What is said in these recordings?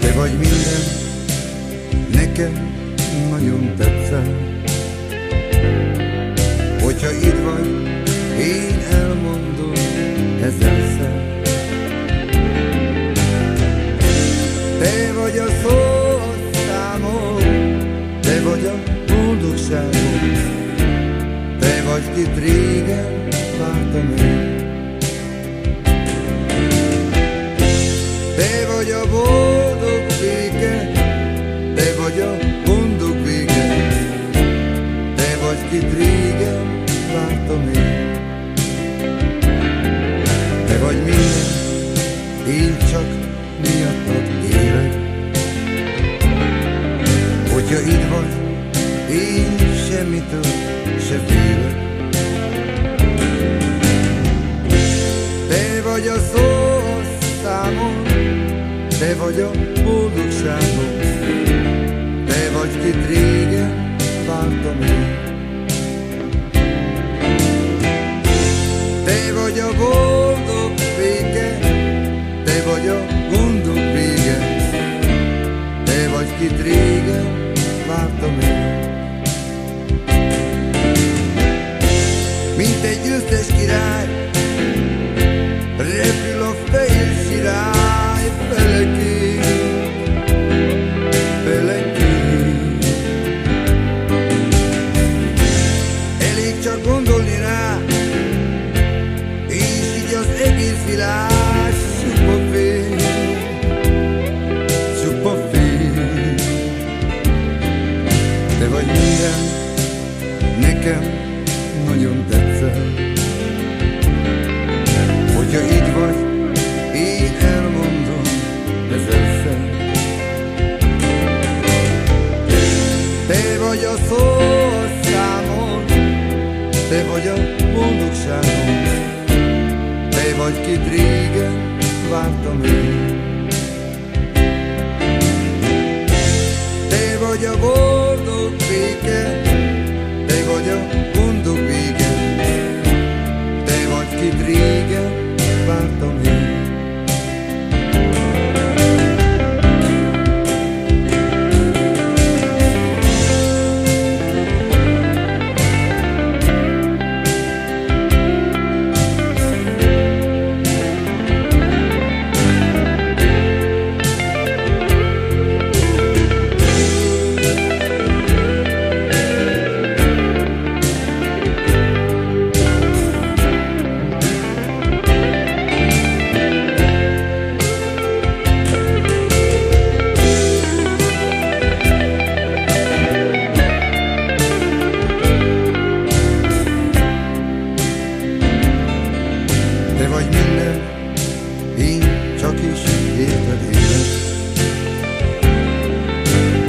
Te vagy minden, nekem nagyon tetszel. Hogyha itt vagy, én elmondom ezerszer. Te vagy a szó számom, te vagy a boldogságom, te vagy itt régen vártam én. Te vagy a volt. Én semmitől se félek. Te vagy a szó számom, te vagy a boldogságom, te vagy, kit régen vártam én. Te vagy a boldog béke, te vagy a gondok vége, te vagy, kit régen vártam én. Egész világ csupa fény, csupa fény. Te vagy minden, nekem nagyon tetszel. Hogyha így vagy, te vagy, kit régen vártam vagy minden, én csak is érted élek.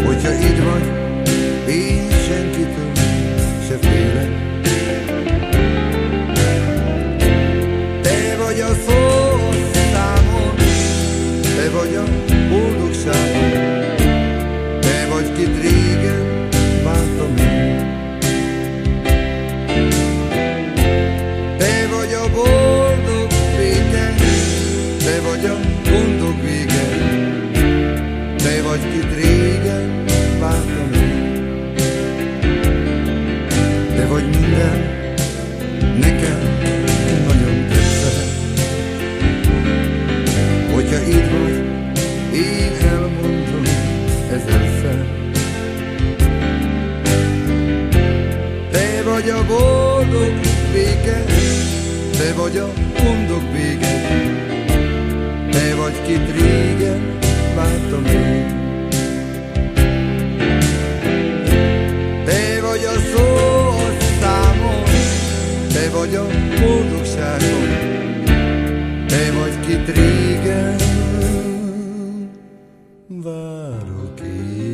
Hogyha itt vagy, Te vagy minden, nekem nagyon tetszel. Hogyha itt vagy, én elmondom ezerszer. Te vagy a boldog béke, te vagy a gondok vége, te vagy, kit Peace.